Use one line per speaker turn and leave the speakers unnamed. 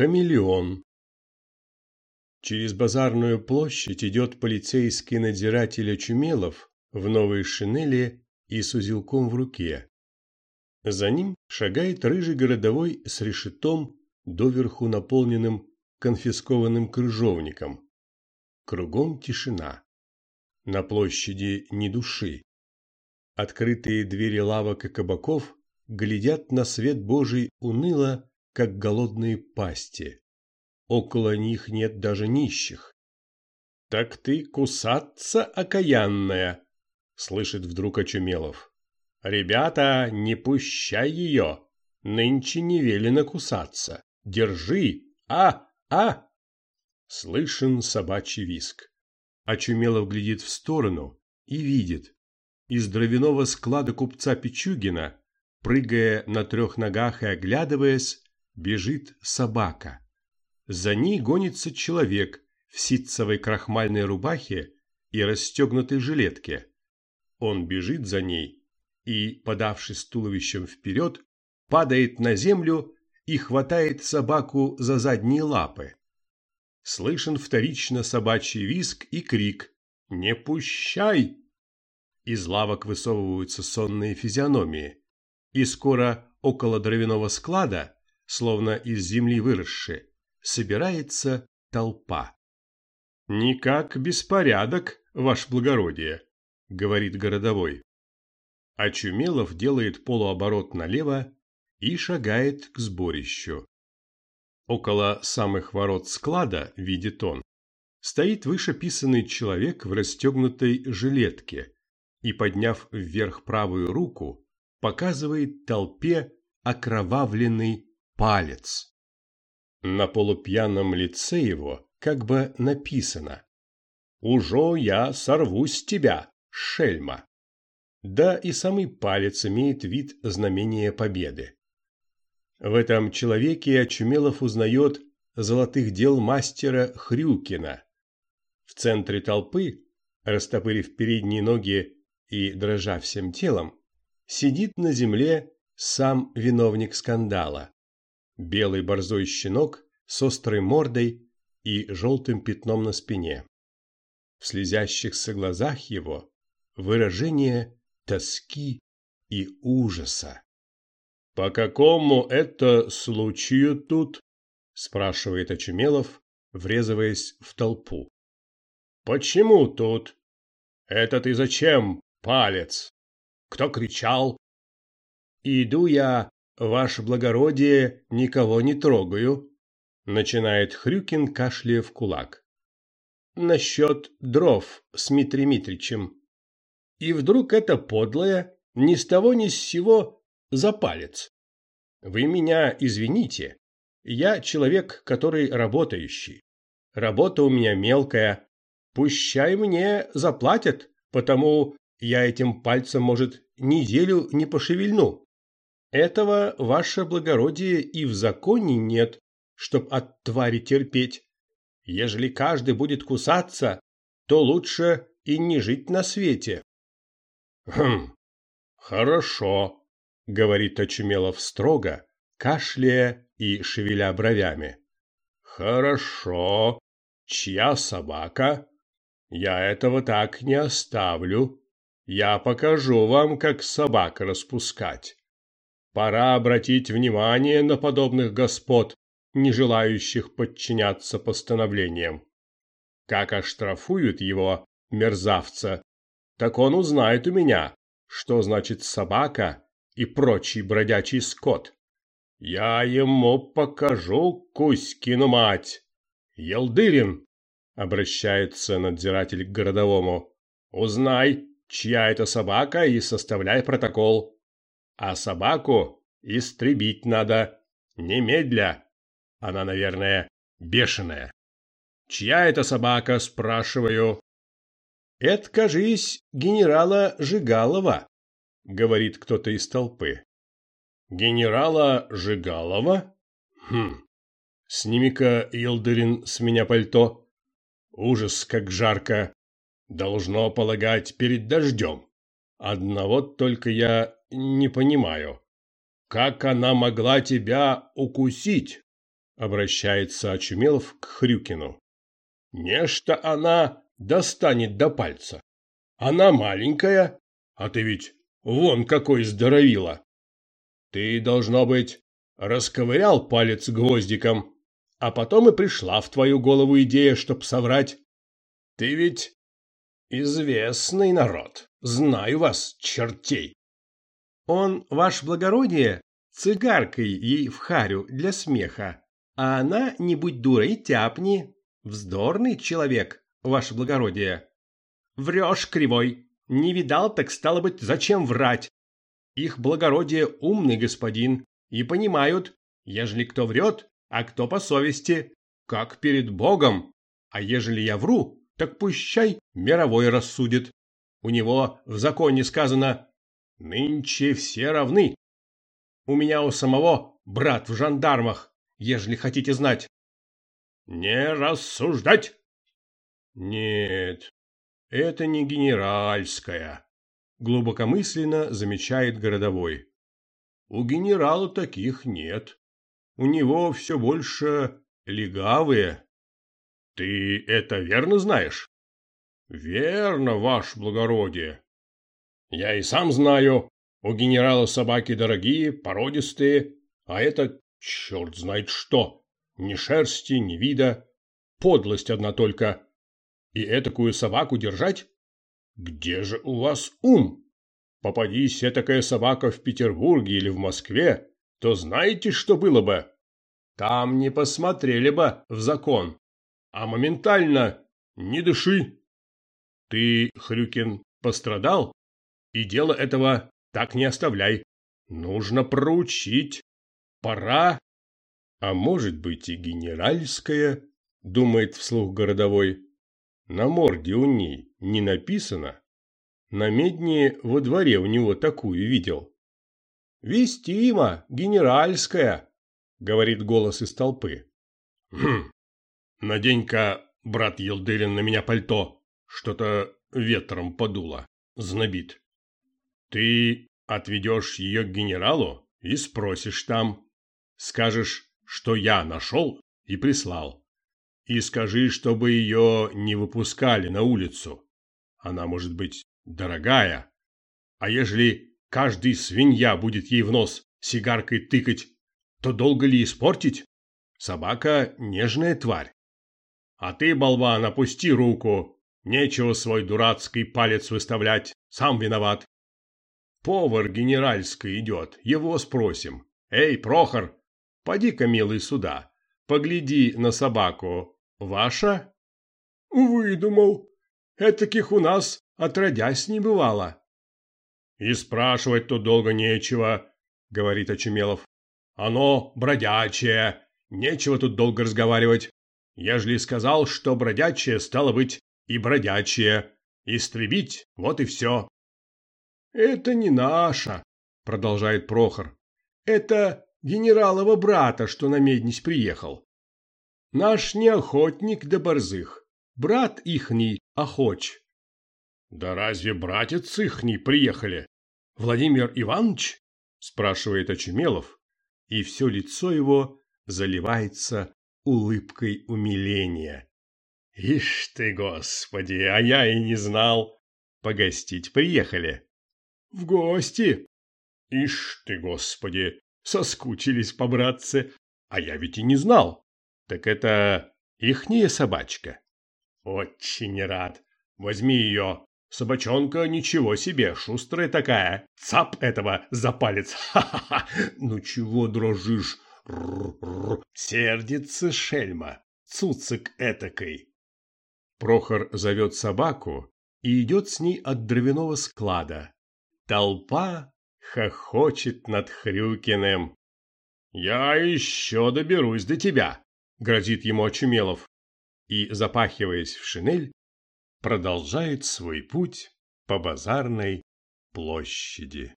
Хамелеон. Через базарную площадь идет полицейский надзиратель Очумелов в новой шинели и с узелком в руке. За ним шагает рыжий городовой с решетом, доверху наполненным конфискованным крыжовником. Кругом тишина. На площади ни души. Открытые двери лавок и кабаков глядят на свет Божий уныло как голодные пасти. Около них нет даже нищих. «Так ты кусаться, окаянная!» — слышит вдруг Очумелов. «Ребята, не пущай ее! Нынче не велено кусаться! Держи! А! А!» Слышен собачий виск. Очумелов глядит в сторону и видит. Из дровяного склада купца Пичугина, прыгая на трех ногах и оглядываясь, бежит собака. За ней гонится человек в ситцевой крахмальной рубахе и расстегнутой жилетке. Он бежит за ней и, подавшись туловищем вперед, падает на землю и хватает собаку за задние лапы. Слышен вторично собачий визг и крик «Не пущай!». Из лавок высовываются сонные физиономии, и скоро около дровяного склада словно из земли выросшие, собирается толпа. «Никак беспорядок, ваше благородие», — говорит городовой. Очумелов делает полуоборот налево и шагает к сборищу. Около самых ворот склада, видит он, стоит вышеписанный человек в расстегнутой жилетке и, подняв вверх правую руку, показывает толпе окровавленный палец. На полупьяном лице его как бы написано «Ужо я сорву с тебя, шельма». Да и самый палец имеет вид знамения победы. В этом человеке Очумелов узнает золотых дел мастера Хрюкина. В центре толпы, растопырив передние ноги и дрожа всем телом, сидит на земле сам виновник скандала белый борзой щенок с острой мордой и желтым пятном на спине. В слезящихся глазах его выражение тоски и ужаса. «По какому это случаю тут?» – спрашивает Очумелов, врезываясь в толпу. «Почему тут? Это ты зачем, палец? Кто кричал?» «Иду я «Ваше благородие, никого не трогаю», — начинает Хрюкин, кашляя в кулак. «Насчет дров с Митрий Митричем». И вдруг это подлое, ни с того ни с сего, за палец. Вы меня извините, я человек, который работающий. Работа у меня мелкая. Пущай мне заплатят, потому я этим пальцем, может, неделю не пошевельну. Этого, ваше благородие, и в законе нет, чтоб от твари терпеть. Ежели каждый будет кусаться, то лучше и не жить на свете. Хм, хорошо, говорит Очумелов строго, кашляя и шевеля бровями. Хорошо. Чья собака? Я этого так не оставлю. Я покажу вам, как собак распускать. Пора обратить внимание на подобных господ, не желающих подчиняться постановлениям. Как оштрафуют его, мерзавца, так он узнает у меня, что значит собака и прочий бродячий скот. Я ему покажу Кузькину мать. Елдырин, обращается надзиратель к городовому, узнай, чья это собака и составляй протокол а собаку истребить надо. Немедля. Она, наверное, бешеная. Чья это собака, спрашиваю? Это, кажись, генерала Жигалова, говорит кто-то из толпы. Генерала Жигалова? Хм. Сними-ка, Елдырин, с меня пальто. Ужас, как жарко. Должно полагать перед дождем. Одного только я не понимаю. Как она могла тебя укусить? Обращается Очумелов к Хрюкину. Нечто она достанет до пальца. Она маленькая, а ты ведь вон какой здоровила. Ты, должно быть, расковырял палец гвоздиком, а потом и пришла в твою голову идея, чтоб соврать. Ты ведь известный народ, знаю вас, чертей.
Он, ваш благородие, цигаркой ей в харю для смеха, а она, не будь дурой, тяпни. Вздорный человек, ваше благородие. Врешь, кривой. Не видал, так стало быть, зачем врать? Их благородие умный господин, и понимают, ежели кто врет, а кто по совести, как перед Богом. А ежели я вру, так пущай мировой рассудит. У него в законе сказано «Нынче все равны». У меня у самого брат в жандармах, ежели хотите знать. Не рассуждать? Нет, это не генеральская, глубокомысленно замечает городовой. У генерала таких нет. У него все больше легавые. Ты это верно знаешь? Верно, ваше благородие. Я и сам знаю. У генерала собаки дорогие, породистые, а это черт знает что. Ни шерсти, ни вида. Подлость одна только. И этакую собаку держать? Где же у вас ум? Попадись этакая собака в Петербурге или в Москве, то знаете, что было бы? Там не посмотрели бы в закон, а моментально не дыши. Ты, Хрюкин, пострадал? И дело этого так не оставляй. Нужно проучить. Пора а может быть и генеральская, думает вслух городовой. На морде у ней не написано. На медне во дворе у него такую видел. «Вестима, генеральская», — говорит голос из толпы. «Хм, надень-ка, брат Елдырин, на меня пальто. Что-то ветром подуло, знобит. Ты отведешь ее к генералу и спросишь там. Скажешь, что я нашел и прислал. И скажи, чтобы ее не выпускали на улицу. Она может быть дорогая. А ежели каждый свинья будет ей в нос сигаркой тыкать, то долго ли испортить? Собака – нежная тварь. А ты, болван, опусти руку. Нечего свой дурацкий палец выставлять. Сам виноват. Повар генеральский идет. Его спросим. Эй, Прохор, Поди-ка, милый, сюда. Погляди на собаку. Ваша? Выдумал. Этаких у нас отродясь не бывало. И спрашивать тут долго нечего, говорит Очумелов. Оно бродячее. Нечего тут долго разговаривать. Ежели сказал, что бродячее, стало быть, и бродячее. Истребить, вот и все. Это не наша, продолжает Прохор. Это генералова брата, что на меднись приехал. Наш не охотник да борзых, брат ихний охоч. Да разве братец ихний приехали? Владимир Иванович? Спрашивает Очумелов, и все лицо его заливается улыбкой умиления. Ишь ты, господи, а я и не знал. Погостить приехали. В гости. Ишь ты, господи, Соскучились по-братце. А я ведь и не знал. Так это ихняя собачка? Очень рад. Возьми ее. Собачонка ничего себе, шустрая такая. Цап этого за палец. Ха-ха-ха. Ну чего дрожишь? Р-р-р. Сердится шельма. Цуцик этакой. Прохор зовет собаку и идет с ней от дровяного склада. Толпа хохочет над Хрюкиным. «Я еще доберусь до тебя», — грозит ему Очумелов. И, запахиваясь в шинель, продолжает свой путь по базарной площади.